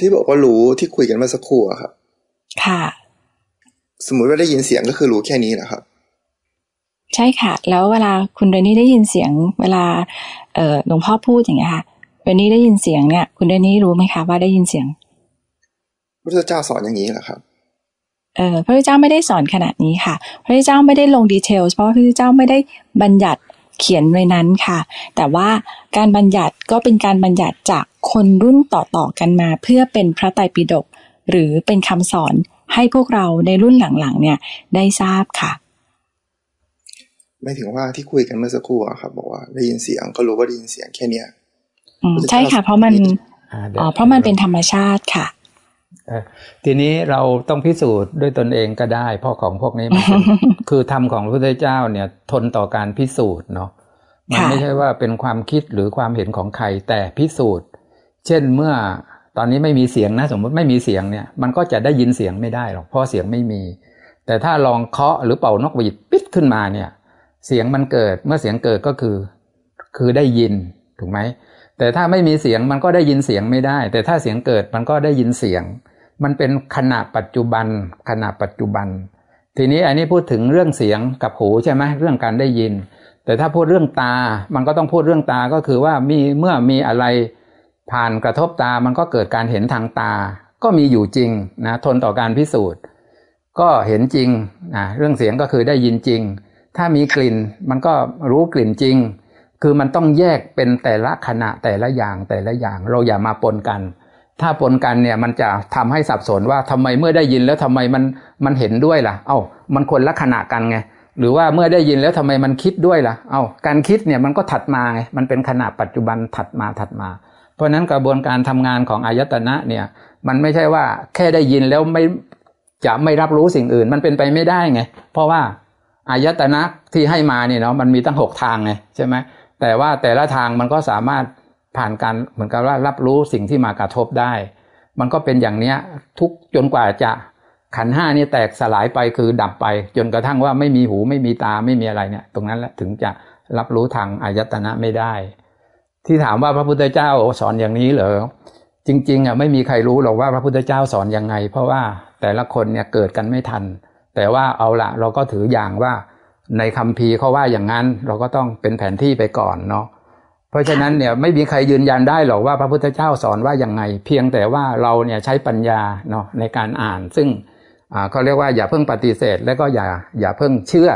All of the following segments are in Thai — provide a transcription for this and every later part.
ที่บอกว่ารู้ที่คุยกันเมื่อสักครู่อะครับค่ะ สมมุติว่าได้ยินเสียงก็คือรู้แค่นี้แหละครับ ใช่ค่ะ แล้วเวลาคุณเรนนี่ได้ยินเสียง เวลาเอ่อหลวงพ่อพูดอย่างเงี้ยค่ะเรนนี่ได้ยินเสียงเนี่ย คุณเรนนี่รู้ไหมคะว่าได้ยินเสียงพระพุทธเจ้าสอนอย่างนี้แหละครับเออพระพุทธเจ้าไม่ได้สอนขนาดนี้ค่ะ พระพุทธเจ้าไม่ได้ลงดีเทลเพราะพระพุทธเจ้าไม่ได้บัญญัติ เขียนไว้นั้นค่ะ แต่ว่าการบัญญัติก็เป็นการบัญญัติจากคนรุ่นต่อๆกันมา เพื่อเป็นพระไตรปิฎกหรือเป็นคำสอนให้พวกเราในรุ่นหลังๆ เนี่ยได้ทราบค่ะไม่ถึงว่าที่คุยกันเมื่อสักครู่อะครับบอกว่าได้ยินเสียงก็รู้ว่าได้ยินเสียงแค่เนี้ยอืมใช่ค่ะ เพราะมันอ่าดี๋ยวอ๋อเพราะมันเป็นธรรมชาติค่ะเอ่อ ทีนี้เราต้องพิสูจน์ด้วยตนเองก็ได้ เพราะของพวกนี้มันเป็นคือธรรมของพระพุทธเจ้าเนี่ย ทนต่อการพิสูจน์เนาะมันค่ะไม่ใช่ว่าเป็นความคิดหรือความเห็นของใครแต่พิสูจน์ เช่นเมื่อตอนนี้ไม่มีเสียงนะ สมมติไม่มีเสียงเนี่ย มันก็จะได้ยินเสียงไม่ได้หรอกเพราะเสียงไม่มี แต่ถ้าลองเคาะหรือเป่านกหวีดปิดขึ้นมาเนี่ย เสียงมันเกิดเมื่อเสียงเกิดก็คือ คือได้ยินถูกไหมแต่ถ้าไม่มีเสียงมันก็ได้ยินเสียงไม่ได้ แต่ถ้าเสียงเกิดมันก็ได้ยินเสียง มันเป็นขณะปัจจุบัน ขณะปัจจุบัน ทีนี้อันนี้พูดถึงเรื่องเสียงกับหูใช่ไหมเรื่องการได้ยิน แต่ถ้าพูดเรื่องตา มันก็ต้องพูดเรื่องตาก็คือว่ามีเมื่อมีอะไรผ่านกระทบตามันก็เกิดการเห็นทางตา ก็มีอยู่จริงนะทนต่อการพิสูจน์ ก็เห็นจริงนะเรื่องเสียงก็คือได้ยินจริง ถ้ามีกลิ่นมันก็รู้กลิ่นจริง คือมันต้องแยกเป็นแต่ละขณะแต่ละอย่างแต่ละอย่างเราอย่ามาปนกัน ถ้าปนกันเนี่ยมันจะทำให้สับสนว่าทำไมเมื่อได้ยินแล้วทำไมมันมันเห็นด้วยล่ะ เอ้ามันคนละขณะกันไง หรือว่าเมื่อได้ยินแล้วทำไมมันคิดด้วยล่ะ เอ้าการคิดเนี่ยมันก็ถัดมาไง มันเป็นขณะปัจจุบันถัดมาถัดมา เพราะฉะนั้นกระบวนการทำงานของอายตนะเนี่ยมันไม่ใช่ว่าแค่ได้ยินแล้วไม่จะไม่รับรู้สิ่งอื่นมันเป็นไปไม่ได้ไง เพราะว่าอายตนะที่ให้มาเนี่ยเนาะมันมีตั้งหกทางไงใช่ไหมแต่ว่าแต่ละทางมันก็สามารถ ผ่านการเหมือนกับว่ารับรู้สิ่งที่มากระทบได้ มันก็เป็นอย่างเนี้ยทุกจนกว่าจะขันห้านี่แตกสลายไปคือดับไป จนกระทั่งว่าไม่มีหูไม่มีตาไม่มีอะไรเนี่ย ตรงนั้นแหละถึงจะรับรู้ทางอายตนะไม่ได้ ที่ถามว่าพระพุทธเจ้าสอนอย่างนี้เหรอจริงๆอะไม่มีใครรู้หรอกว่าพระพุทธเจ้าสอนยังไง เพราะว่าแต่ละคนเนี่ยเกิดกันไม่ทัน แต่ว่าเอาละเราก็ถืออย่างว่าในคัมภีร์เขาว่าอย่างนั้นเราก็ต้องเป็นแผนที่ไปก่อนเนาะ เพราะฉะนั้นเนี่ยไม่มีใครยืนยันได้หรอกว่าพระพุทธเจ้าสอนว่าอย่างไง เพียงแต่ว่าเราเนี่ยใช้ปัญญาเนาะในการอ่าน ซึ่งอ่าเขาเรียกว่าอย่าเพิ่งปฏิเสธ แล้วก็อย่าอย่าเพิ่งเชื่อ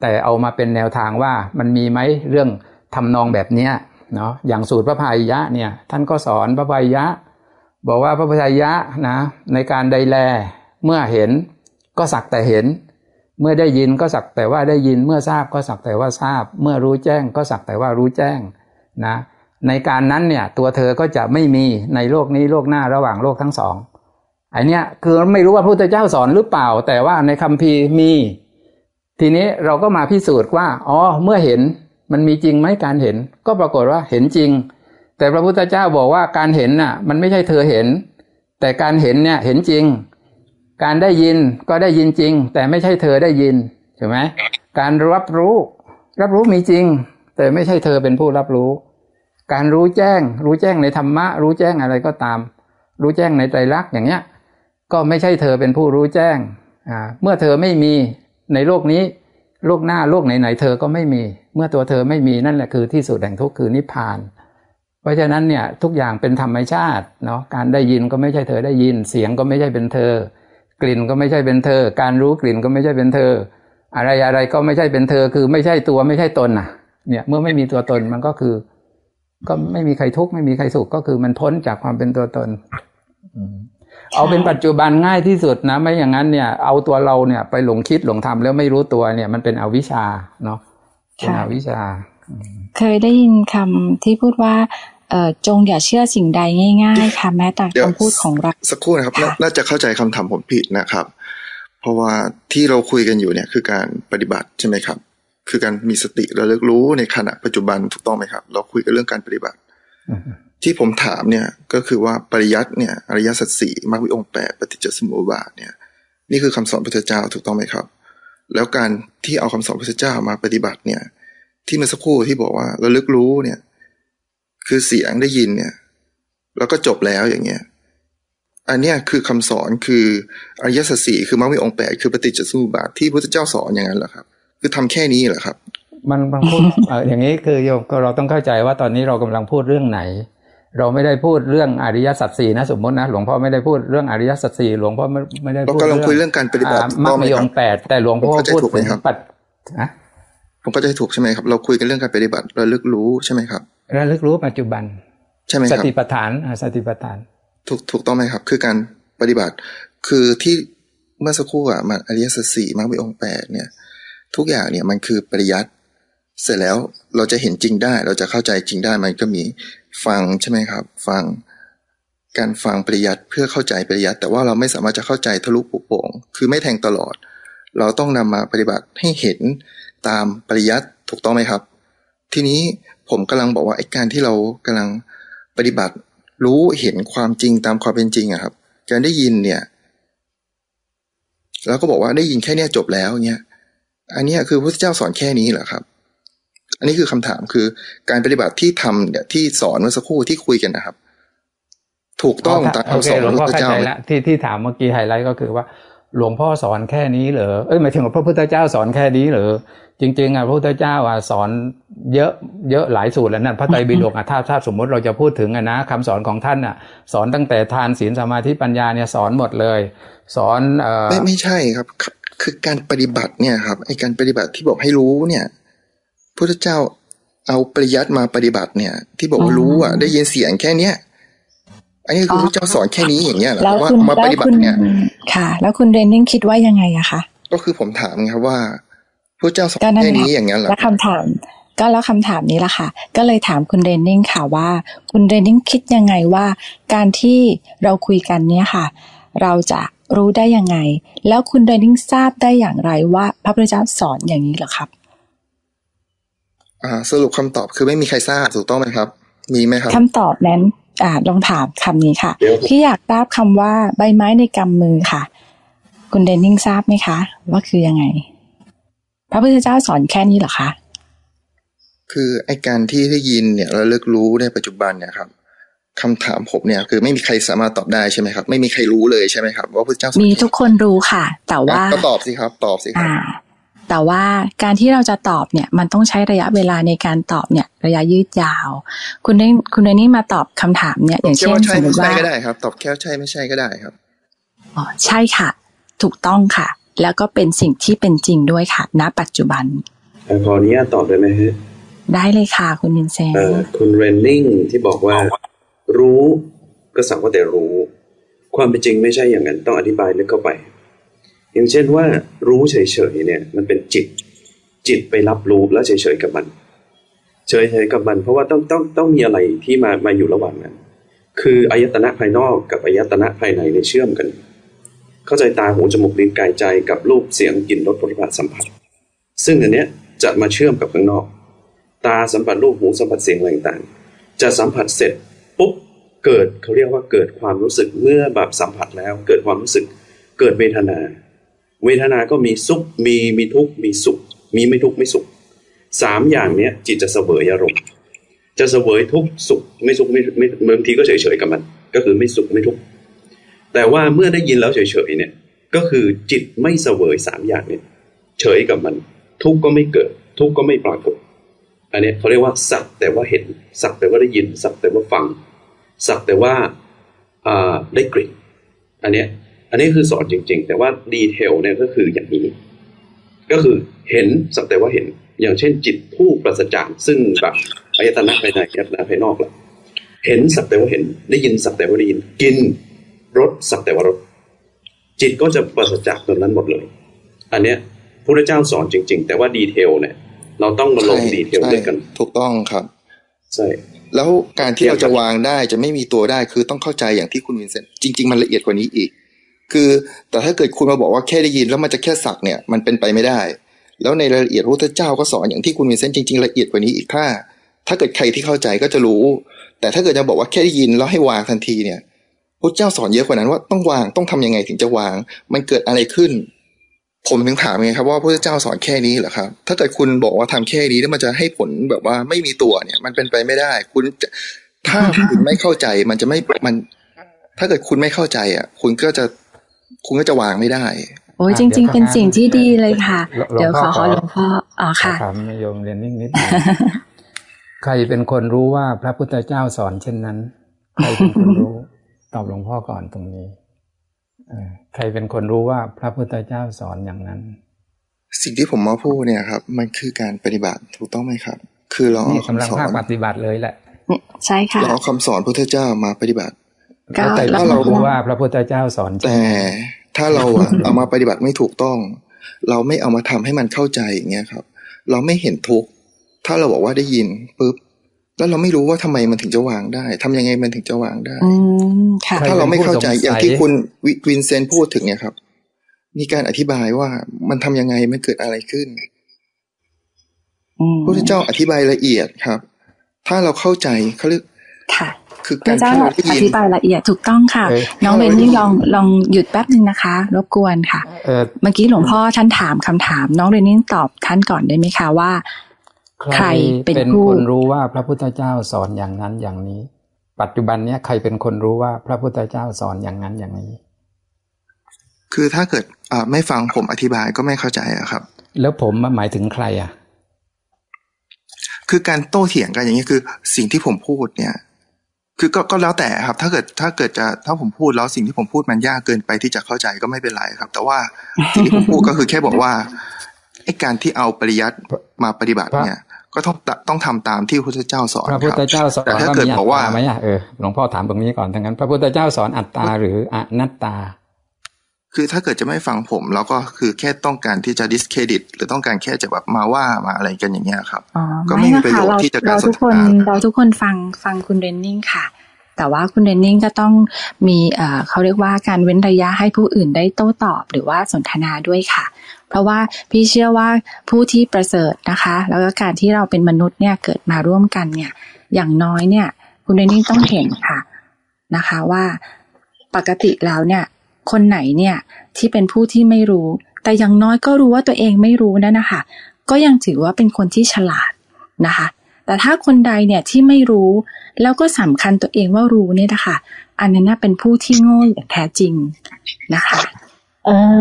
แต่เอามาเป็นแนวทางว่ามันมีไหมเรื่องทำนองแบบเนี้ยเนาะอย่างสูตรพระพายยะเนี่ยท่านก็สอนพระพายยะ บอกว่าพระพายยะนะในการใดแลเมื่อเห็นก็สักแต่เห็น เมื่อได้ยินก็สักแต่ว่าได้ยินเมื่อทราบก็สักแต่ว่าทราบ เมื่อรู้แจ้งก็สักแต่ว่ารู้แจ้ง นะในการนั้นเนี่ยตัวเธอก็จะไม่มีในโลกนี้โลกหน้าระหว่างโลกทั้งสองไอเนี้ยคือไม่รู้ว่าพระพุทธเจ้าสอนหรือเปล่า แต่ว่าในคัมภีร์มี ทีนี้เราก็มาพิสูจน์ว่าอ๋อเมื่อเห็นมันมีจริงไหมการเห็น ก็ปรากฏว่าเห็นจริง แต่พระพุทธเจ้าบอกว่าการเห็นน่ะ มันไม่ใช่เธอเห็น แต่การเห็นเนี่ยเห็นจริง การได้ยินก็ได้ยินจริง แต่ไม่ใช่เธอได้ยินใช่ไหมการรับรู้ รับรู้มีจริง แต่ไม่ใช่เธอเป็นผู้รับรู้ การรู้แจ้ง รู้แจ้งในธรรมะ รู้แจ้งอะไรก็ตาม รู้แจ้งในไตรลักอย่างเงี้ย ก็ไม่ใช่เธอเป็นผู้รู้แจ้งเมื่อเธอไม่มีในโลกนี้ โลกหน้าโลกไหนๆเธอก็ไม่มี เมื่อตัวเธอไม่มีนั่นแหละคือที่สุดแห่งทุกข์คือนิพพาน เพราะฉะนั้นเนี่ยทุกอย่างเป็นธรรมชาติเนาะการได้ยินก็ไม่ใช่เธอได้ยิน เสียงก็ไม่ใช่เป็นเธอ กลิ่นก็ไม่ใช่เป็นเธอ การรู้กลิ่นก็ไม่ใช่เป็นเธอ อะไรอะไรก็ไม่ใช่เป็นเธอคือไม่ใช่ตัวไม่ใช่ตนน่ะ เนี่ยเมื่อไม่มีตัวตนมันก็คือ ก็ไม่มีใครทุกข์ไม่มีใครสุขก็คือมันพ้นจากความเป็นตัวตนเอาเป็นปัจจุบันง่ายที่สุดนะ ไม่อย่างนั้นเนี่ย เอาตัวเราเนี่ยไปหลงคิดหลงทำแล้วไม่รู้ตัวเนี่ย มันเป็นอวิชชาเนาะเป็นอวิชชา เคยได้ยินคำที่พูดว่าเอ่อจงอย่าเชื่อสิ่งใดง่ายๆค่ะแม้แต่เดี๋ยวคำพูดของเราสักครู่นะครับนาค่ะน่าจะเข้าใจคำถามผมผิดนะครับ เพราะว่าที่เราคุยกันอยู่เนี่ยคือการปฏิบัติใช่ไหมครับ คือการมีสติระลึกรู้ในขณะปัจจุบันถูกต้องไหมครับ เราคุยกันเรื่องการปฏิบัติ ที่ผมถามเนี่ยก็คือว่าปริยัติเนี่ยอริยสัจสี่มรรควิองค์แปดปฏิจจสมุปบาทเนี่ย นี่คือคำสอนพระพุทธเจ้าถูกต้องไหมครับ แล้วการที่เอาคำสอนพระพุทธเจ้ามาปฏิบัติเนี่ย ที่เมื่อสักครู่ที่บอกว่าระลึกรู้เนี่ย คือเสียงได้ยินเนี่ย แล้วก็จบแล้วอย่างเงี้ยอันเนี้ยคือคำสอนคืออริยสัจสี่คือมรรคมีองค์แปดคือปฏิจจสมุปบาทที่พระพุทธเจ้าสอนอย่างนั้นเหรอครับ คือทำแค่นี้เหรอครับ มันบางพูดเอ่ออย่างนี้คือโยมก็เราต้องเข้าใจว่าตอนนี้เรากำลังพูดเรื่องไหน เราไม่ได้พูดเรื่องอริยสัจสี่นะสมมตินะหลวงพ่อไม่ได้พูดเรื่องอริยสัจสี่หลวงพ่อไม่ไม่ได้เราพูดกำลังคุยเรื่องการปฏิบัติอ่ามรรคมีองค์แปดแต่หลวงพ่อผมเข้าใจพูดถูกไหมถึงครับปัจนะผมก็จะถูกใช่ไหมครับ เราคุยกันเรื่องการปฏิบัติระลึกรู้ใช่ไหมครับระลึกรู้ปัจจุบันใช่ไหมสครับติปัฏฐานอ่าสติปัฏฐาน ถูกถูกต้องไหมครับ คือการปฏิบัติ คือที่เมื่อสักครู่อะมันอริยสัจสี่มรรคมีองค์แปดเนี่ย ทุกอย่างเนี่ยมันคือปริยัติเสร็จแล้วเราจะเห็นจริงได้ เราจะเข้าใจจริงได้มันก็มีฟังใช่ไหมครับ ฟังการฟังปริยัติเพื่อเข้าใจปริยัติแต่ว่าเราไม่สามารถจะเข้าใจทะลุปุโป่ง คือไม่แทงตลอด เราต้องนำมาปฏิบัติให้เห็นตามปริยัติถูกต้องไหมครับ ทีนี้ผมกำลังบอกว่าไอ้การที่เรากำลังปฏิบัติรู้เห็นความจริงตามความเป็นจริงอะครับ การได้ยินเนี่ยแล้วก็บอกว่าได้ยินแค่เนี้ยจบแล้วเนี่ย อันเนี้ยคือพระพุทธเจ้าสอนแค่นี้เหรอครับ อันนี้คือคำถามคือการปฏิบัติที่ทำเนี่ยที่สอนเมื่อสักครู่ที่คุยกันนะครับ ถูกต้องตามโอคำเคสอนหลขวองงพพ่อระพุทธเข้าเจ้าใจแล้วที่ที่ถามเมื่อกี้ไฮไลท์ก็คือว่าหลวงพ่อสอนแค่นี้เหรอ เอ้ยหมายถึงว่าพระพุทธเจ้าสอนแค่นี้เหรอ จริงๆอะพระพุทธเจ้าอะสอนเยอะเยอะหลายสูตรแล้วนั่นพระไตรปิฎกอะถ้าถ้าสมมติเราจะพูดถึงอะนะคำสอนของท่านอะ สอนตั้งแต่ทานศีลสมาธิปัญญาเนี่ยสอนหมดเลย สอนเอ่อไม่ไม่ใช่ครับ คือการปฏิบัติเนี่ยครับไอการปฏิบัติที่บอกให้รู้เนี่ยพระพุทธเจ้าเอาปริยัติมาปฏิบัติเนี่ย ที่บอกว่ารู้อะได้ยินเสียงแค่เนี้ยอันนี้คือพระพุทธเจ้าสอนแค่นี้อย่างเงี้ยเหรอแล้วว่าคุณเอามาปแล้วฏิบัคุติณเนี่ย ค่ะ แล้วคุณเรนนิ่งคิดว่ายังไงอะคะก็คือผมถามไงครับว่าพระเจ้าสอนก็นั่นแค่แหละนี้อย่างนั้นเหรอแล้วคำถามก็แล้วคำถามนี้ละค่ะ ก็เลยถามคุณเรนนิ่งค่ะว่า คุณเรนนิ่งคิดยังไงว่า การที่เราคุยกันเนี่ยค่ะ เราจะ รู้ได้ยังไง แล้วคุณเรนนิ่งทราบได้อย่างไรว่าพระพุทธเจ้าสอนอย่างนี้เหรอครับอ่าสรุปคำตอบคือไม่มีใครทราบถูกต้องไหมครับ มีไหมครับคำตอบนั้นอ่าลองถามคำนี้ค่ะเดี๋ยวพี่อยากทราบคำว่าใบไม้ในกำมือค่ะ คุณเรนนิ่งทราบไหมคะ ว่าคือยังไง พระพุทธเจ้าสอนแค่นี้เหรอคะ คือไอการที่ได้ยินเนี่ยระลึกรู้ในปัจจุบันเนี่ยครับ คำถามผมเนี่ย คือไม่มีใครสามารถตอบได้ใช่ไหมครับ ไม่มีใครรู้เลยใช่ไหมครับ ว่าพระเจ้าสอนมีทุกคนรู้ค่ะ แต่ว่าอะก็ตอบสิครับ ตอบสิครับอ่าแต่ว่าการที่เราจะตอบเนี่ย มันต้องใช้ระยะเวลาในการตอบเนี่ย ระยะยืดยาว คุณได้คุณเรนนี่มาตอบคำถามเนี่ย อย่างแค่เช่นว่าสใช่มมไม่ติใช่ว่าก็ได้ครับ ตอบแค่ใช่ไม่ใช่ก็ได้ครับอ๋อใช่ค่ะ ถูกต้องค่ะ แล้วก็เป็นสิ่งที่เป็นจริงด้วยค่ะ ณ ปัจจุบันเอ่อขออนุญาตตอบได้ไหมฮะได้เลยค่ะ คุณยินเซนเอ่อคุณเรนนิงที่บอกว่า รู้ก็สักว่าแต่รู้ ความเป็นจริงไม่ใช่อย่างนั้นต้องอธิบายลึกเข้าไป อย่างเช่นว่า รู้เฉยๆเนี่ย มันเป็นจิต จิตไปรับรู้แล้วเฉยๆกับมัน เฉยๆกับมัน เพราะว่าต้องต้องต้องมีอะไรที่มามาอยู่ระหว่างนั้น คืออายตนะภายนอกกับอายตนะภายในเนี่ยเชื่อมกัน เข้าใจตาหูจมูกลิ้นกายใจกับรูปเสียงกลิ่นรสผลิภัณฑ์สัมผัส ซึ่งอันเนี้ยจะมาเชื่อมกับข้างนอก ตาสัมผัสรูปหูสัมผัสเสียงอะไรต่างจะสัมผัสเสร็จปุ๊บ เกิดเขาเรียกว่าเกิดความรู้สึกเมื่อแบบสัมผัสแล้ว เกิดความรู้สึกเกิดเวทนา เวทนาก็มีสุขมีมีทุกข์มีสุข มีไม่ทุกข์ไม่สุขสามอย่างเนี้ยจิตจะเสวยอารมณ์จะเสวยทุกสุขไม่สุขไม่ไม่บางทีก็เฉยๆกับมัน ก็คือไม่สุขไม่ทุกข์แต่ว่าเมื่อได้ยินแล้วเฉยๆเนี่ยก็คือจิตไม่เสวยสามอย่างเนี่ยเฉยกับมัน ทุกข์ก็ไม่เกิด ทุกข์ก็ไม่ปรากฏอันนี้เขาเรียกว่าสักแต่ว่าเห็นสักแต่ว่าได้ยินสักแต่ว่าฟัง สักแต่ว่าอ่าได้กลิ่นอันเนี้ยอันนี้คือสอนจริง ๆ แต่ว่าดีเทลเนี่ยก็คืออย่างนี้ ก็คือเห็นสักแต่ว่าเห็นอย่างเช่น จิตผู้ปราศจากซึ่งแบบอายตนะภายในอายตนะภายนอกละเห็นสักแต่ว่าเห็นได้ยินสักแต่ว่าได้ยิน กินรสสักแต่ว่ารสจิตก็จะปราศจากตรงนั้นหมดเลย อันเนี้ยพระเจ้าสอนจริง ๆ แต่ว่า detail เนี่ย เราต้องมาลงใช่ detail ใช่ด้วยกัน ถูกต้องครับ ใช่แล้วการที่เราจะวางได้จะไม่มีตัวได้คือต้องเข้าใจอย่างที่คุณวินเซนต์จริง ๆ มันละเอียดกว่านี้อีก คือแต่ถ้าเกิดคุณมาบอกว่าแค่ได้ยินแล้วมันจะแค่สักเนี่ยมันเป็นไปไม่ได้ แล้วในรายละเอียดพระพุทธเจ้าก็สอนอย่างที่คุณวินเซนต์จริงๆละเอียดกว่านี้อีกถ้า ถ้าเกิดใครที่เข้าใจก็จะรู้ แต่ถ้าเกิดจะบอกว่าแค่ได้ยินแล้วให้วางทันทีเนี่ยพระเจ้าสอนเยอะกว่านั้นว่าต้องวางต้องทำยังไงถึงจะวาง มันเกิดอะไรขึ้น ผมถึงถามไงครับว่าพระเจ้าสอนแค่นี้เหรอครับ ถ้าเกิดคุณบอกว่าทำแค่นี้แล้วมันจะให้ผลแบบว่าไม่มีตัวเนี่ย มันเป็นไปไม่ได้ คุณจะถ้าคุณไม่เข้าใจมันจะไม่มัน ถ้าเกิดคุณไม่เข้าใจ อะ คุณก็จะคุณก็จะวางไม่ได้ โอ้ยอะจริงเดี๋ยวๆเป็นสิ่งที่ดีเลยค่ะหลวงเดี๋ยวขอพ่อขอขอหลวงพ่ออ๋อค่ะถามโยมเรียนนิ่งนิดหนึงใครเป็นคนรู้ว่าพระพุทธเจ้าสอนเช่นนั้น ใครเป็นคนรู้ ตอบหลวงพ่อก่อนตรงนี้เออ ใครเป็นคนรู้ว่าพระพุทธเจ้าสอนอย่างนั้น สิ่งที่ผมมาพูดเนี่ยครับ มันคือการปฏิบัติถูกต้องไหมครับ คือเรานี่เอากำลังคำสอภานคปฏิบัติเลยแหละใช่ค่ะเราเอาคำสอนพระพุทธเจ้ามาปฏิบัติก็แล้วแต่แล้วเรารู้ว่าพระพุทธเจ้าสอนจริงแต่ถ้าเราอะเอามาปฏิบัติไม่ถูกต้อง เราไม่เอามาทำให้มันเข้าใจอย่างเงี้ยครับ เราไม่เห็นทุกข์ถ้าเราบอกว่าได้ยินปุ๊บแล้วเราไม่รู้ว่าทำไมมันถึงจะวางได้ทำยังไงมันถึงจะวางได้ อืมค่ะ ถ้าเราไม่เข้าใจอย่างที่คุณวิวินเซนต์พูดถึงเนี่ยครับ มีการอธิบายว่ามันทำยังไงมันเกิดอะไรขึ้นอืมพระพุทธเจ้าอธิบายละเอียดครับ ถ้าเราเข้าใจเขาเรียกค่ะคือพการระเจ้าที่เราได้อยินธิบายละเอียดถูกต้องค่ะเอ้ยน้องเรนนี่ลองลองหยุดแป๊บหนึ่งนะคะ รบกวนค่ะเออเมื่อกี้หลวงพ่อท่านถามคำถาม น้องเรนนี่ตอบท่านก่อนได้ไหมคะว่า ใครเป็นเป็นผู้คนรู้ว่าพระพุทธเจ้าสอนอย่างนั้นอย่างนี้ ปัจจุบันเนี้ยใครเป็นคนรู้ว่าพระพุทธเจ้าสอนอย่างนั้นอย่างนี้ คือถ้าเกิดอ่าไม่ฟังผมอธิบายก็ไม่เข้าใจอะครับ แล้วผมหมายถึงใครอะคือการโต้เถียงกันอย่างนี้คือ สิ่งที่ผมพูดเนี่ย คือก็ก็แล้วแต่ครับ ถ้าเกิดถ้าเกิดจะถ้าผมพูดแล้วสิ่งที่ผมพูดมันยากเกินไปที่จะเข้าใจก็ไม่เป็นไรครับ แต่ว่าสิ่งที่ผมพูดก็คือแค่บอกว่าไอ้การที่เอาปริยัติมาปฏิบัติเนี่ย ก็ต้องต้องทำตามที่พระพุทธเจ้าสอนพระพุทครับธเจ้าสอนแต่ถ้าว่าเกิดมีอับตอกว่าตาไหมอะเออหลวงพ่อถามตรงนี้ก่อนทั้งนั้น พระพุทธเจ้าสอนอัตตาหรืออนัตตา คือถ้าเกิดจะไม่ฟังผมแล้วก็คือแค่ต้องการที่จะ discredit หรือต้องการแค่จะแบบมาว่ามาอะไรกันอย่างเงี้ยครับอ๋อก็ไม่มีประโยชน์เราที่จะการเราสทุนกทคนนาเราทุกคนฟังฟังคุณเรนนิ่งค่ะแต่ว่าคุณเรนนิ่งก็ต้องมีเอ่อเขาเรียกว่าการเว้นระยะให้ผู้อื่นได้โต้ตอบ หรือว่าสนทนาด้วยค่ะเพ ราะว่าพี่เชื่อว่าผู้ที่ประเสริฐนะคะ แล้วก็การที่เราเป็นมนุษย์เนี่ยเกิดมาร่วมกันเนี่ย อย่างน้อยเนี่ย คุณเรนนิ่งต้องเห็นค่ะนะคะว่าปกติแล้วเนี่ย คนไหนเนี่ยที่เป็นผู้ที่ไม่รู้ แต่อย่างน้อยก็รู้ว่าตัวเองไม่รู้นั่นนะคะก็ยังถือว่าเป็นคนที่ฉลาดนะคะ แต่ถ้าคนใดเนี่ยที่ไม่รู้ แล้วก็สำคัญตัวเองว่ารู้เนี่ยนะคะ อันนั้นน่ะเป็นผู้ที่โง่อย่างแท้จริงนะคะ เออ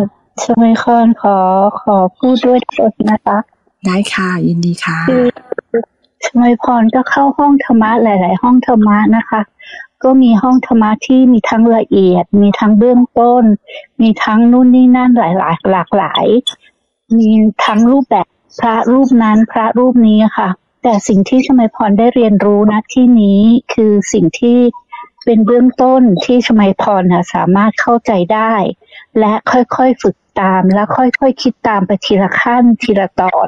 สมัยคอนขอขอพูดด้วยตัวนะคะ ได้ค่ะ ยินดีค่ะคือสมัยพรก็เข้าห้องธรรมะหลาย ๆ ห้องธรรมะนะคะ ก็มีห้องธรรมะที่มีทั้งละเอียด มีทั้งเบื้องต้น มีทั้งนู่นนี่นั่นหลายหลายหลากหลาย มีทั้งรูปแบบพระรูปนั้นพระรูปนี้ค่ะ แต่สิ่งที่ชมัยพรได้เรียนรู้นะที่นี้คือสิ่งที่เป็นเบื้องต้นที่ชมัยพรนะสามารถเข้าใจได้ และค่อยๆฝึก ตามและค่อยๆคิดตามไปทีละขั้นทีละตอน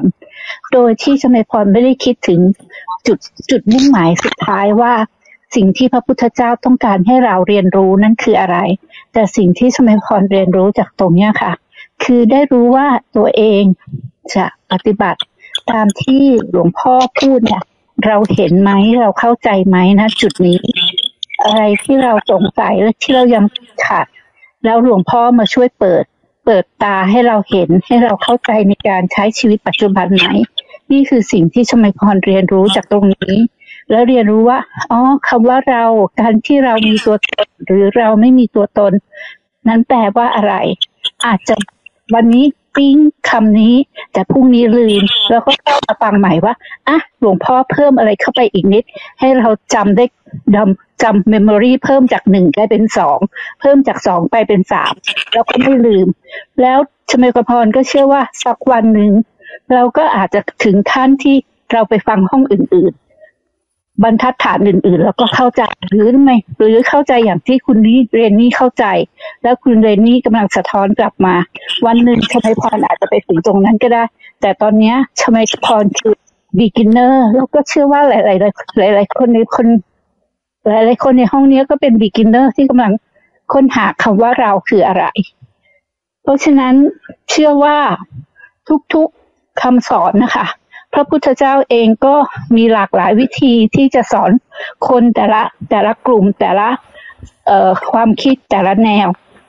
โดยที่ชมัยพรไม่ได้คิดถึงจุดจุดมุ่งหมายสุดท้ายว่า สิ่งที่พระพุทธเจ้าต้องการให้เราเรียนรู้นั่นคืออะไร แต่สิ่งที่ชมัยพรเรียนรู้จากตรงเนี้ยค่ะ คือได้รู้ว่าตัวเองจะปฏิบัติตามที่หลวงพ่อพูดเนี่ยเราเห็นไหมเราเข้าใจไหมนะจุดนี้ อะไรที่เราสงสัยและที่เรายังขาดแล้วหลวงพ่อมาช่วยเปิด เปิดตาให้เราเห็นให้เราเข้าใจในการใช้ชีวิตปัจจุบันไหน นี่คือสิ่งที่ชมัยพรเรียนรู้จากตรงนี้ แล้วเรียนรู้ว่าอ๋อคำว่าเราการที่เรามีตัวตนหรือเราไม่มีตัวตน นั้นแปลว่าอะไร อาจจะวันนี้ ปิ้งคำนี้ แต่พรุ่งนี้ลืม แล้วก็เข้ามาฟังใหม่ว่าอะหลวงพ่อเพิ่มอะไรเข้าไปอีกนิด ให้เราจำได้จำจำเมมโมรีเพิ่มจากหนึ่งกลายเป็นสองเพิ่มจากสองไปเป็นสามแล้วก็ไม่ลืม แล้วชมกพรก็เชื่อว่าสักวันหนึ่งเราก็อาจจะถึงขั้นที่เราไปฟังห้องอื่น ๆ บรรทัดฐานอื่น ๆ แล้วก็เข้าใจหรือไม่หรือเข้าใจอย่างที่คุณนี่เรนนี่เข้าใจ แล้วคุณเรนนี่กำลังสะท้อนกลับมา วันหนึ่งชมัยพรอาจจะไปถึงตรงนั้นก็ได้ แต่ตอนเนี้ยชมัยพรคือ beginner แล้วก็เชื่อว่าหลาย ๆ หลาย ๆ คนในคนหลายๆคนในห้องนี้ก็เป็น beginner ที่กำลังค้นหาคำว่าเราคืออะไร เพราะฉะนั้นเชื่อว่าทุก ๆคำสอนนะคะ ระพุทธเจ้าเองก็มีหลากหลายวิธีที่จะสอนคนแต่ละแต่ละกลุ่มแต่ละความคิดแต่ละแนว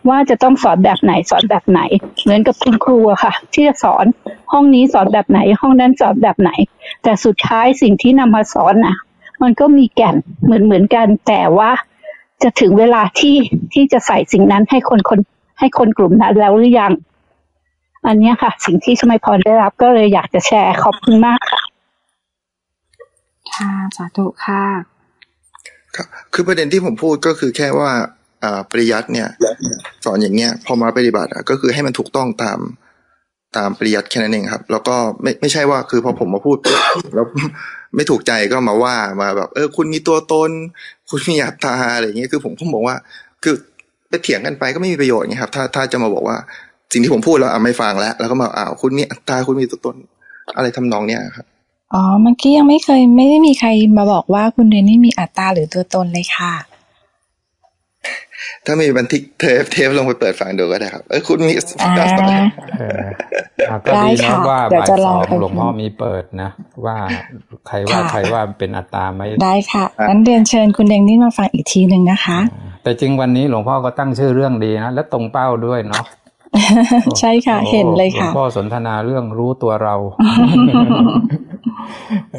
ว่าจะต้องสอนแบบไหนสอนแบบไหน เหมือนกับคุณครูค่ะ ที่จะสอนห้องนี้สอนแบบไหน ห้องนั้นสอนแบบไหน แต่สุดท้ายสิ่งที่นำมาสอนน่ะมันก็มีแก่นเหมือนเหมือนกัน แต่ว่าจะถึงเวลาที่ที่จะใส่สิ่งนั้นให้คนคนให้คนกลุ่มนั้นแล้วหรือยัง อันเนี้ยค่ะ สิ่งที่สมัยพรได้รับก็เลยอยากจะแชร์ขอบคุณมากค่ะ ค่ะสาธุค่ะครับคือประเด็นที่ผมพูดก็คือแค่ว่าอ่าปริยัติเนี่ย สอนอย่างเงี้ย พอมาปฏิบัติอะก็คือให้มันถูกต้องตามตามปริยัติแค่นั้นเองครับ แล้วก็ไม่ไม่ใช่ว่าคือพอผมมาพูดแล้วไม่ถูกใจก็มาว่ามาแบบ เออ คุณมีตัวตน คุณมีอัตตาอะไรอย่างเงี้ยคือผมผมบอกว่า คือไปเถียงกันไปก็ไม่มีประโยชน์ไงครับ ถ้าถ้าจะมาบอกว่า สิ่งที่ผมพูดแล้วอะไม่ฟังแล้ว แล้วก็มาอ้าวคุณมีอัตตาคุณมีตัวตนอะไรทำนองเนี้ยครับอ๋อเมื่อกี้ยังไม่เคยไม่ได้มีใครมาบอกว่าคุณเรนนี่มีอัตตาหรือตัวตนเลยค่ะ ถ้ามีบันทึกเทปเทปลงไปเปิดฟังดูก็ได้ครับ เออคุณมีอ่าเอออะก็ได้ดีนะค่ะว่าเดี๋ยวบ่ายจะสลอองงไปหลวงพ่อมีเปิดนะ ว่าใครว่าค่ะใครว่าเป็นอัตตาไหมได้ค่ะงั้นเรียนเชิญคุณเรนนี่มาฟังอีกทีหนึ่งนะคะ แต่จริงวันนี้หลวงพ่อก็ตั้งชื่อเรื่องดีนะและตรงเป้าด้วยเนาะ ใช่ค่ะโอ้เห็นเลยค่ะหลวงพ่อสนทนาเรื่องรู้ตัวเรา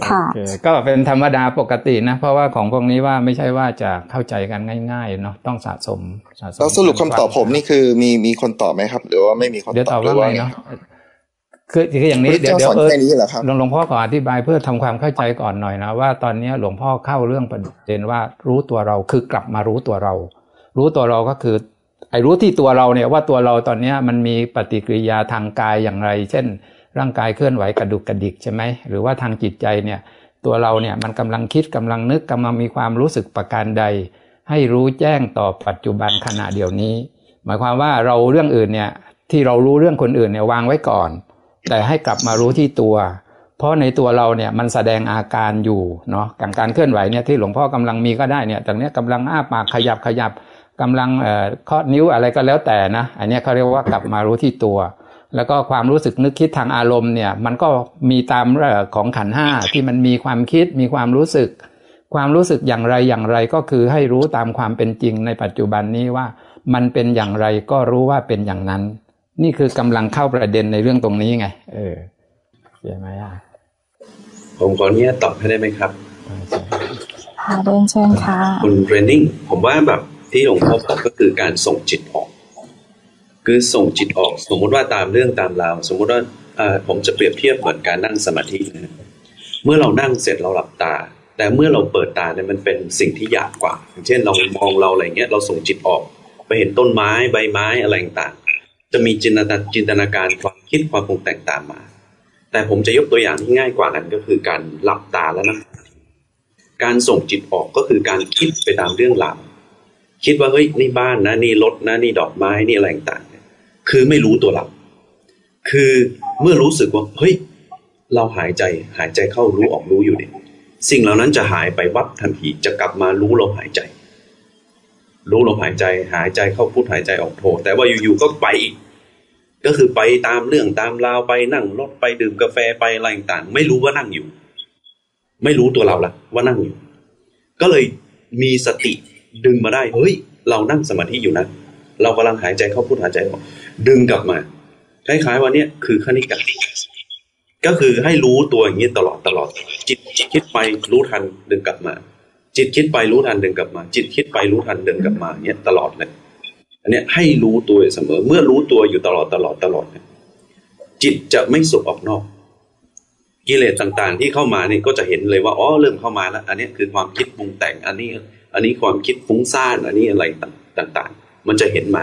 ค่ะโอเคก็เป็นธรรมดาปกตินะ เพราะว่าของพวกนี้ว่าไม่ใช่ว่าจะเข้าใจกันง่ายๆเนาะต้องสะสมสะสมแล้วสรุปคำตอบผมนี่คือมีมีคนตอบไหมครับ หรือว่าไม่มีคนเดี๋ยวตตออบบหรืว่าอไงว่าเนาะคือคืออย่างนี้พระเดี๋ยวเจ้าเดี๋ยวเออสอนแค่นี้เหรอครับหลวงหลวงพ่อขออธิบายเพื่อทำความเข้าใจก่อนหน่อยนะว่าตอนนี้หลวงพ่อเข้าเรื่องประเด็นว่ารู้ตัวเราคือกลับมารู้ตัวเรา รู้ตัวเราก็คือ ไอ้รู้ที่ตัวเราเนี่ยว่าตัวเราตอนนี้มันมีปฏิกิริยาทางกายอย่างไร เช่น ร่างกายเคลื่อนไหวกระดุกกระดิกใช่ไหมหรือว่าทางจิตใจเนี่ยตัวเราเนี่ยมันกำลังคิดกำลังนึกกำลังมีความรู้สึกประการใด ให้รู้แจ้งต่อปัจจุบันขณะเดี๋ยวนี้ หมายความว่าเราเรื่องอื่นเนี่ยที่เรารู้เรื่องคนอื่นเนี่ยวางไว้ก่อน แต่ให้กลับมารู้ที่ตัว เพราะในตัวเราเนี่ยมันแสดงอาการอยู่เนาะการเคลื่อนไหวเนี่ยที่หลวงพ่อกำลังมีก็ได้เนี่ยตรงเนี้ยกำลังอ้าปากขยับขยับ กำลังเอ่อเคาะนิ้วอะไรก็แล้วแต่นะ อันเนี้ยเขาเรียกว่ากลับมารู้ที่ตัว แล้วก็ความรู้สึกนึกคิดทางอารมณ์เนี่ยมันก็มีตามเรื่องของขันธ์ห้าที่มันมีความคิดมีความรู้สึก ความรู้สึกอย่างไรอย่างไรก็คือให้รู้ตามความเป็นจริงในปัจจุบันนี้ว่า มันเป็นอย่างไรก็รู้ว่าเป็นอย่างนั้น นี่คือกำลังเข้าประเด็นในเรื่องตรงนี้ไง เออใช่ไหมอะผมขออนุญาตตอบให้ได้ไหมครับค่ะเรียนเชิญค่ะคุณเทรนนิ่งผมว่าแบบ ที่หลวงพ่อบอกก็คือการส่งจิตออก คือส่งจิตออก สมมุติว่าตามเรื่องตามราว สมมุติว่าผมจะเปรียบเทียบเหมือนการนั่งสมาธินะเมื่อเรานั่งเสร็จเราหลับตา แต่เมื่อเราเปิดตาเนี่ยมันเป็นสิ่งที่หยาบกว่า อย่างเช่นเรามองเราอะไรเงี้ยเราส่งจิตออก ไปเห็นต้นไม้ใบไม้อะไรต่างจะมีจินตนาจินตนาการความคิดความปรุงแต่งตามมา แต่ผมจะยกตัวอย่างที่ง่ายกว่านั้นก็คือการหลับตาแล้วนั่งสมาธิการส่งจิตออกก็คือการคิดไปตามเรื่องราว คิดว่าเฮ้ยนี่บ้านนะนี่รถนะนี่ดอกไม้นี่อะไรต่างๆคือไม่รู้ตัวเราคือเมื่อรู้สึกว่าเฮ้ยเราหายใจหายใจเข้ารู้ออกรู้อยู่เนี่ยสิ่งเหล่านั้นจะหายไปวับทันทีจะกลับมารู้ลมหายใจ รู้ลมหายใจหายใจเข้าพุทหายใจออกโทแต่ว่าอยู่ๆก็ไปอีกก็คือไปตามเรื่องตามราวไปนั่งรถไปดื่มกาแฟไปอะไรต่างๆ ไม่รู้ว่านั่งอยู่ ไม่รู้ตัวเราละว่านั่งอยู่ ก็เลยมีสติ ดึงมาได้ เฮ้ย เรานั่งสมาธิอยู่นะ เรากำลังหายใจเข้าพุทหายใจออกดึงกลับมา คล้ายๆว่าเนี่ยคือคณิกะก็คือให้รู้ตัวอย่างนี้ตลอดตลอด จิตคิดไปรู้ทันดึงกลับมา จิตคิดไปรู้ทันดึงกลับมา จิตคิดไปรู้ทันดึงกลับมาเนี่ยตลอดเลยอันเนี้ยให้รู้ตัวเสมอ เมื่อรู้ตัวอยู่ตลอดตลอดตลอดเนี่ยจิตจะไม่สุกออกนอก กิเลสต่างๆ ที่เข้ามาเนี่ยก็จะเห็นเลยว่าอ๋อเริ่มเข้ามาแล้ว อันนี้คือความคิดปรุงแต่งอันนี้ อันนี้ความคิดฟุ้งซ่านอันนี้อะไรต่างๆ มันจะเห็นมา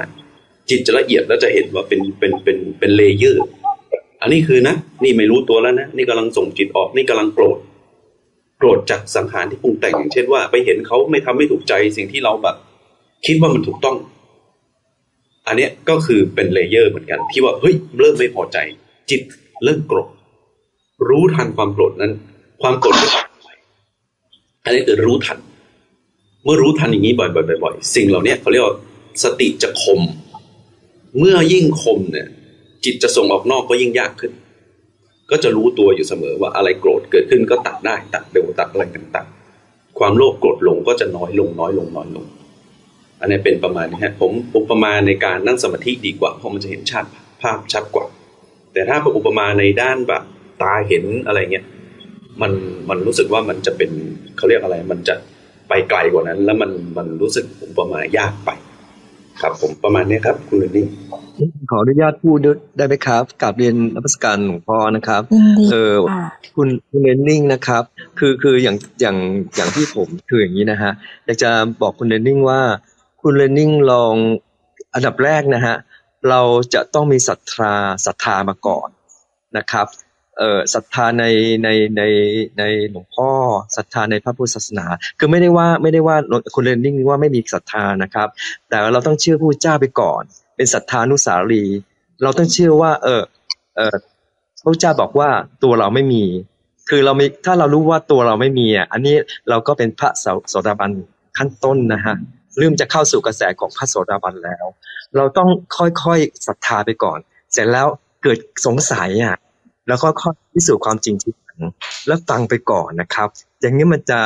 จิตจะละเอียดแล้วจะเห็นว่าเป็นเป็นเป็นเป็น layer อันนี้คือนะนี่ไม่รู้ตัวแล้วนะนี่กำลังส่งจิตออกนี่กำลังโกรธโกรธจากสังขารที่ปรุงแต่งอย่างเช่นว่า ไปเห็นเขาไม่ทำไม่ถูกใจสิ่งที่เราแบบ คิดว่ามันถูกต้อง อันเนี้ยก็คือเป็น layer เหมือนกัน ที่ว่าเฮ้ยเริ่มไม่พอใจ จิตเริ่มโกรธรู้ทันความโกรธนั้น ความโกรธก็อันนี้คือรู้ทัน เมื่อรู้ทันอย่างนี้บ่อยๆๆสิ่งเหล่านี้เขาเรียกว่าสติจะคม เมื่อยิ่งคมเนี่ย จิตจะส่งออกนอกก็ยิ่งยากขึ้น ก็จะรู้ตัวอยู่เสมอว่าอะไรโกรธเกิดขึ้นก็ตัดได้ตัดเร็วตัดอะไรต่างๆ ความโลภโกรธหลงก็จะน้อยลงน้อยลงน้อยลง อันนี้เป็นประมาณนี้ฮะผมอุปมาในการนั่งสมาธิดีกว่าเพราะมันจะเห็นชัดภาพชัดกว่า แต่ถ้าเป็นอุปมาในด้านแบบตาเห็นอะไรเงี้ยมันมันรู้สึกว่ามันจะเป็นเขาเรียกอะไรมันจะ ไปไกลกว่านั้น แล้วมันมันรู้สึกอุปมายากไป ครับ ผมประมาณนี้ครับคุณเรนนี่ขออนุญาตพูดได้ไหมครับกับเรียนรัชการหลวงพ่อนะครับ เออคุณคุณเรนนิ่งนะครับ คือคืออย่างอย่างอย่างที่ผมคืออย่างนี้นะฮะอยากจะบอกคุณเรนนิ่งว่า คุณเรนนิ่งลองอันดับแรกนะฮะเราจะต้องมีศรัทธาศรัทธามาก่อนนะครับ เอ่อศรัทธาในในในในหลวงพ่อศรัทธาในพระพุทธศาสนา คือไม่ได้ว่าไม่ได้ว่าคุณเรนนิ่งว่าไม่มีศรัทธานะครับ แต่เราต้องเชื่อผู้เจ้าไปก่อน เป็นศรัทธานุสารี เราต้องเชื่อว่า เออเออพระเจ้าบอกว่าตัวเราไม่มี คือเรามีถ้าเรารู้ว่าตัวเราไม่มีอะอันนี้เราก็เป็นพระโสดาบันขั้นต้นนะฮะเริ่มจะเข้าสู่กระแสของพระโสดาบันแล้ว เราต้องค่อยๆศรัทธาไปก่อน เสร็จแล้วเกิดสงสัยอะ แล้วก็ค่อยพิสูจน์ความจริงทีหลังแล้วฟังไปก่อนนะครับ อย่างนี้มันจะ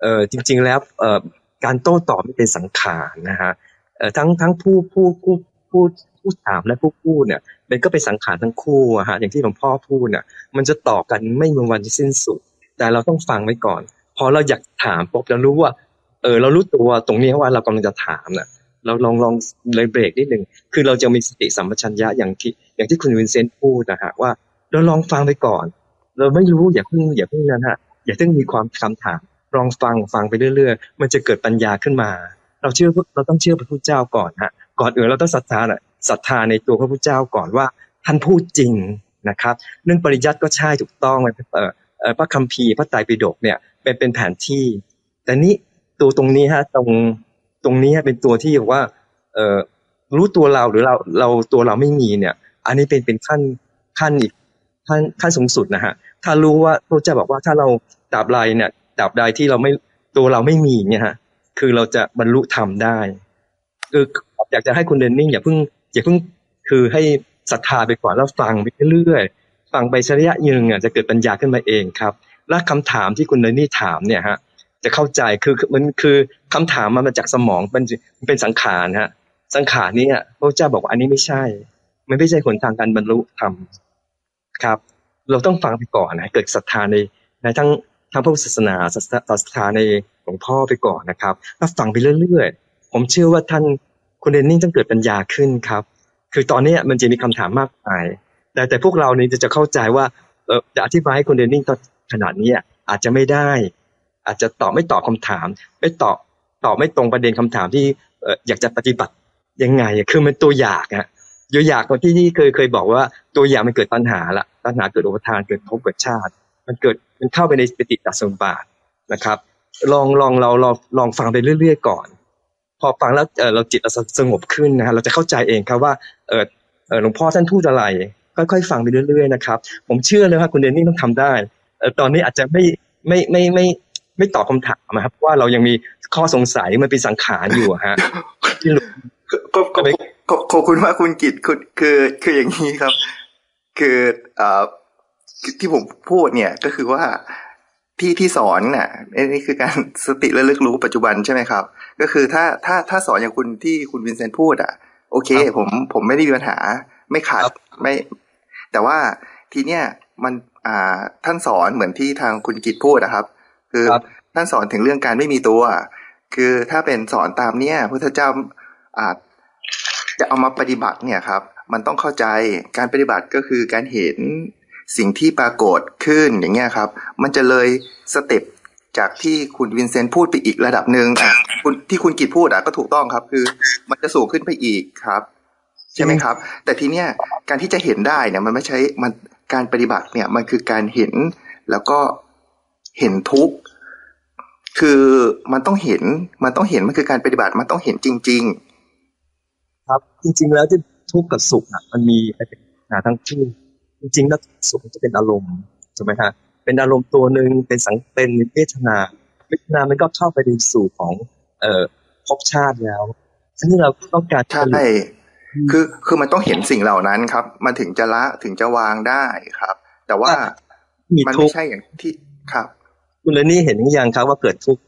เอ่อจริง ๆแล้วเอ่อการโต้ตอบไม่เป็นสังขารนะฮะเอ่อทั้งทั้งผู้ผู้ผู้ผู้ผู้ถามและผู้พูดเนี่ยมันก็เป็นสังขารทั้งคู่อะฮะอย่างที่หลวงพ่อพูดเนี่ยมันจะต่อกันไม่มีวันที่สิ้นสุด แต่เราต้องฟังไว้ก่อน พอเราอยากถามปุ๊บเรารู้ว่าเออเรารู้ตัวตรงนี้ว่าเรากำลังจะถามน่ะเราลองลองเลยเบรกนิดหนึ่งคือเราจะมีสติสัมปชัญญะอย่างที่อย่างที่คุณวินเซนต์พูดนะฮะว่า เราลองฟังไปก่อน เราไม่รู้อย่าเพิ่งอย่าเพิ่งนั้นฮะอย่าเพิ่งมีความคำถามลองฟังฟังไปเรื่อยๆ มันจะเกิดปัญญาขึ้นมา เราเชื่อเราต้องเชื่อพระพุทธเจ้าก่อนฮะก่อนอื่นเราต้องศรัทธาศรัทธาในตัวพระพุทธเจ้าก่อนว่าท่านพูดจริงนะครับ เรื่องปริยัติก็ใช่ถูกต้องเออพระคัมภีร์พระไตรปิฎกเนี่ยเป็นเป็นแผนที่ แต่นี้ตัวตรงนี้ฮะตรงตรงนี้เป็นตัวที่ว่าเออรู้ตัวเราหรือเราเราตัวเราไม่มีเนี่ย อันนี้เป็นเป็นขั้นขั้นอีก ขั้นขั้นสูงสุดนะฮะถ้ารู้ว่าพระเจ้าบอกว่าถ้าเราดาบใดเนี่ยดาบใดที่เราไม่ตัวเราไม่มีเนี่ยฮะคือเราจะบรรลุธรรมได้คืออยากจะให้คุณเดนนิ่งอย่าเพิ่งอย่าเพิ่งคือให้ศรัทธาไปก่อนแล้วฟังไปเรื่อยๆฟังไปสักระยะยืนอะจะเกิดปัญญาขึ้นมาเองครับ และคำถามที่คุณเดนนี่ถามเนี่ยฮะจะเข้าใจคือมันคือคำถามมันมาจากสมองมันเป็นสังขารฮะสังขารนี้พระเจ้าบอกว่าอันนี้ไม่ใช่ มันไม่ใช่หนทางการบรรลุธรรม ครับ เราต้องฟังไปก่อนนะเกิดศรัทธาในในทั้งทั้งพระพุทธศาสนาศรัทธาในหลวงพ่อไปก่อนนะครับแล้วฟังไปเรื่อยๆ ผมเชื่อว่าท่านคุณเดนนี่ต้องเกิดปัญญาขึ้นครับ คือตอนนี้มันจะมีคำถามมากมาย แต่แต่พวกเราเนี่ยจะเข้าใจว่าเออจะอธิบายให้คุณเดนนิ่งตอนขนาดนี้อาจจะไม่ได้ อาจจะตอบไม่ตอบคำถาม ไม่ตอบตอบไม่ตรงประเด็นคำถามที่อยากจะปฏิบัติยังไงคือมันตัวอย่างอะ ยอยากคนที่ที่เคยเคยบอกว่าตัวอย่างมันเกิดปัญหาละปัญหาเกิดอุปทานเกิดภพเกิดชาติ มันเกิดมันเข้าไปในปฏิจจสมบัตินะครับ ลองลองเราลองลองฟังไปเรื่อย ๆ ก่อน พอฟังแล้วเออเราจิตเราสงบขึ้นนะฮะเราจะเข้าใจเองครับว่าเออเออหลวงพ่อท่านพูดอะไร ค่อยๆฟังไปเรื่อยๆนะครับผมเชื่อเลยว่าคุณเดนนี่ต้องทำได้เออตอนนี้อาจจะไม่ไม่ไม่ไม่ไม่ตอบคาถามนะครับว่าเรายังมีข้อสงสัยมันเป็นสังขารอยู่ฮะที่หลวง ก็ก็ขอบคุณมากคุณกิตคือคือคืออย่างนี้ครับ คืออ่าที่ผมพูดเนี่ยก็คือว่าที่ที่สอนน่ะนี่คือการสติระลึกรู้ปัจจุบันใช่ไหมครับ ก็คือถ้าถ้าถ้าสอนอย่างคุณที่คุณวินเซนต์พูดอะ โอเค ผมผมไม่ได้มีปัญหา ไม่ขาดไม่ แต่ว่าทีเนี้ยมันอ่าท่านสอนเหมือนที่ทางคุณกิตพูดนะครับ คือท่านสอนถึงเรื่องการไม่มีตัว คือถ้าเป็นสอนตามเนี้ยพระเจ้า อาจจะเอามาปฏิบัติเนี่ยครับ มันต้องเข้าใจการปฏิบัติก็คือการเห็นสิ่งที่ปรากฏขึ้นอย่างเงี้ยครับ มันจะเลยสเต็ปจากที่คุณวินเซนต์พูดไปอีกระดับหนึ่งอะคุณที่คุณกิตพูดอะก็ถูกต้องครับ คือมันจะสูงขึ้นไปอีกครับ ใช่ไหมครับ แต่ทีเนี้ยการที่จะเห็นได้เนี่ย มันไม่ใช่มันการปฏิบัติเนี่ย มันคือการเห็นแล้วก็เห็นทุกคือมันต้องเห็นมันต้องเห็นมันคือการปฏิบัติมันต้องเห็นจริง ๆ ครับ จริง ๆ แล้วที่ทุกข์กับสุขอะมันมีหาทั้งคู่จริงๆแล้วสุขจะเป็นอารมณ์ถูกไหมฮะเป็นอารมณ์ตัวหนึ่งเป็นสังเป็นเวทนาเวทนามันก็เข้าไปในสู่ของ เอ่อภพชาติแล้วอันนี้เราต้องการใช่คือคือมันต้องเห็นสิ่งเหล่านั้นครับ มันถึงจะละถึงจะวางได้ครับ แต่ว่ามันไม่ใช่อย่างที่ครับ คุณเลนี่เห็นหรือยังครับว่าเกิดทุกข์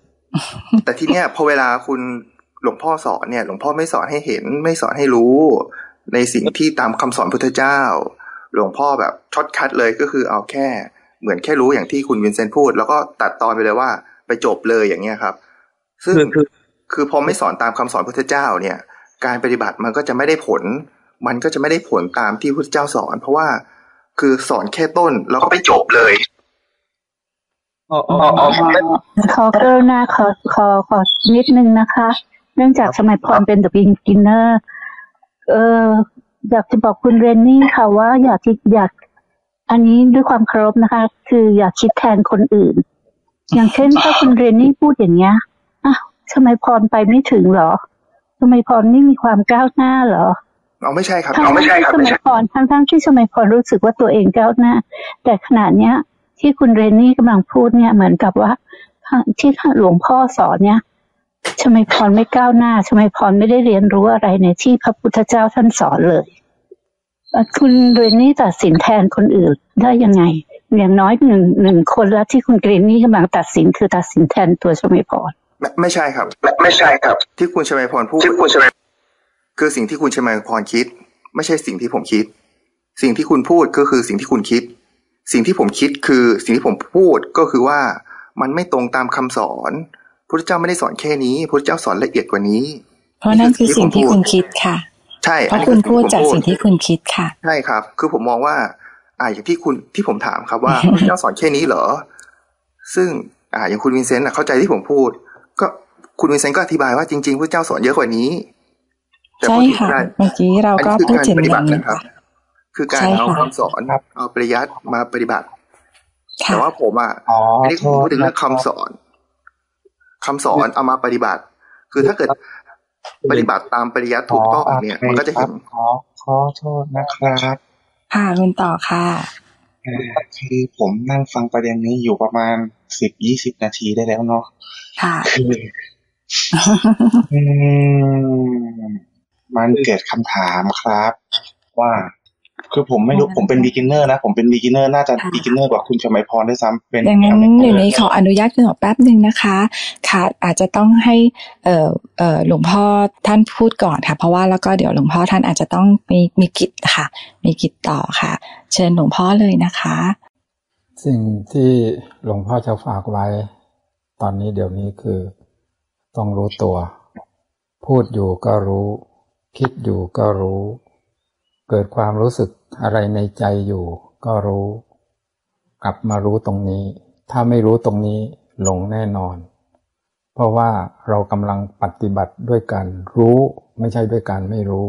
แต่ที่เนี้ยพอเวลาคุณ หลวงพ่อสอนเนี่ย หลวงพ่อไม่สอนให้เห็น ไม่สอนให้รู้ ในสิ่งที่ตามคำสอนพุทธเจ้า หลวงพ่อแบบ shortcut เลยก็คือเอาแค่ เหมือนแค่รู้อย่างที่คุณวินเซนต์พูด แล้วก็ตัดตอนไปเลยว่าไปจบเลยอย่างเงี้ยครับ ซึ่งคือคือพอไม่สอนตามคำสอนพุทธเจ้าเนี่ย การปฏิบัติมันก็จะไม่ได้ผล มันก็จะไม่ได้ผลตามที่พระเจ้าสอน เพราะว่าคือสอนแค่ต้นแล้วก็ไปจบเลยขอกรุณาขอขอขอนิดนึงนะคะเนื่องจากสมัยพรเป็น The Beginner เอออยากจะบอกคุณเรนนี่ค่ะว่าอยากที่อยากอันนี้ด้วยความเคารพนะคะ คืออยากคิดแทนคนอื่น อย่างเช่นถ้าคุณเรนนี่พูดอย่างเงี้ยอะสมัยพรไปไม่ถึงเหรอสมัยพรนี่มีความก้าวหน้าเหรอเอาไม่ใช่ครับเอาไม่ใช่ครับสมัยพรทั้งทั้งที่สมัยพรรู้สึกว่าตัวเองก้าวหน้า แต่ขนาดเนี้ย ที่คุณเรนนี่กำลังพูดเนี่ยเหมือนกับว่าที่หลวงพ่อสอนเนี่ย ชมัยพรไม่ก้าวหน้าชมัยพรไม่ได้เรียนรู้อะไรในที่พระพุทธเจ้าท่านสอนเลย คุณเรนนี่ตัดสินแทนคนอื่นได้ยังไง อย่างน้อยหนึ่งหนึ่งคนแล้วที่คุณเรนนี่กำลังตัดสินคือตัดสินแทนตัวชมัยพรไม่ไม่ใช่ครับ ไม่ใช่ครับ ที่คุณชมัยพรพูดที่คุณชมัยคือสิ่งที่คุณชมัยพรคิด ไม่ใช่สิ่งที่ผมคิด สิ่งที่คุณพูดก็คือสิ่งที่คุณคิด สิ่งที่ผมคิดคือสิ่งที่ผมพูดก็คือว่ามันไม่ตรงตามคำสอน พระเจ้าไม่ได้สอนแค่นี้พระเจ้าสอนละเอียดกว่านี้ เพราะนั่นคือสิ่งที่คุณคิดค่ะ ใช่เพราะคุณพูดจากสิ่งที่คุณคิดค่ะใช่ครับ คือผมมองว่า อ่าอย่างที่คุณที่ผมถามครับว่าพระเจ้าสอนแค่นี้เหรอ ซึ่งอ่าอย่างคุณวินเซนต์เข้าใจที่ผมพูด ก็คุณวินเซนต์ก็อธิบายว่าจริงๆพระเจ้าสอนเยอะกว่านี้ใช่ค่ะเมื่อกี้เราก็พูดถึงอย่างนี้ครับ คือการเอาคำสอนเอาปริยัติมาปฏิบัติ แต่ว่าผมอะไม่ได้พูดถึงเรื่องคำสอน คำสอนเอามาปฏิบัติ คือถ้าเกิดปฏิบัติตามปริยัติถูกต้องเนี่ย มันก็จะเห็นขอขอโทษนะครับค่ะคุณต่อค่ะคือผมนั่งฟังประเด็นนี้อยู่ประมาณสิบยี่สิบนาทีได้แล้วเนาะค่ะคือมันเกิดคำถามครับ ว่า คือผมไม่รู้ผมเป็น beginner นะ ผมเป็น beginnerน่าจะ beginner กว่าคุณชมัยพรด้วยซ้ำเป็นอย่างนั้นอย่างนี้ขออนุญาตคุณหมอแป๊บหนึ่งนะคะ ค่ะ อาจจะต้องให้เอ่อเอ่อหลวงพ่อท่านพูดก่อนค่ะ เพราะว่าแล้วก็เดี๋ยวหลวงพ่อท่านอาจจะต้องมีมีกิจค่ะ มีกิจต่อค่ะ เชิญหลวงพ่อเลยนะคะ สิ่งที่หลวงพ่อจะฝากไว้ ตอนนี้เดี๋ยวนี้คือ ต้องรู้ตัว พูดอยู่ก็รู้ คิดอยู่ก็รู้ เกิดความรู้สึก อะไรในใจอยู่ ก็รู้ กลับมารู้ตรงนี้ ถ้าไม่รู้ตรงนี้หลงแน่นอน เพราะว่าเรากำลังปฏิบัติด้วยการรู้ไม่ใช่ด้วยการไม่รู้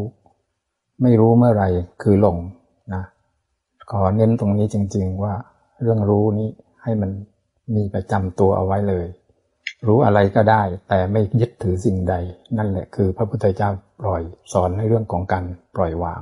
ไม่รู้เมื่อไหร่คือหลงนะขอเน้นตรงนี้จริง ๆว่าเรื่องรู้นี้ให้มันมีประจำตัวเอาไว้เลย รู้อะไรก็ได้ แต่ไม่ยึดถือสิ่งใด นั่นแหละคือพระพุทธเจ้าปล่อยสอนในเรื่องของการปล่อยวาง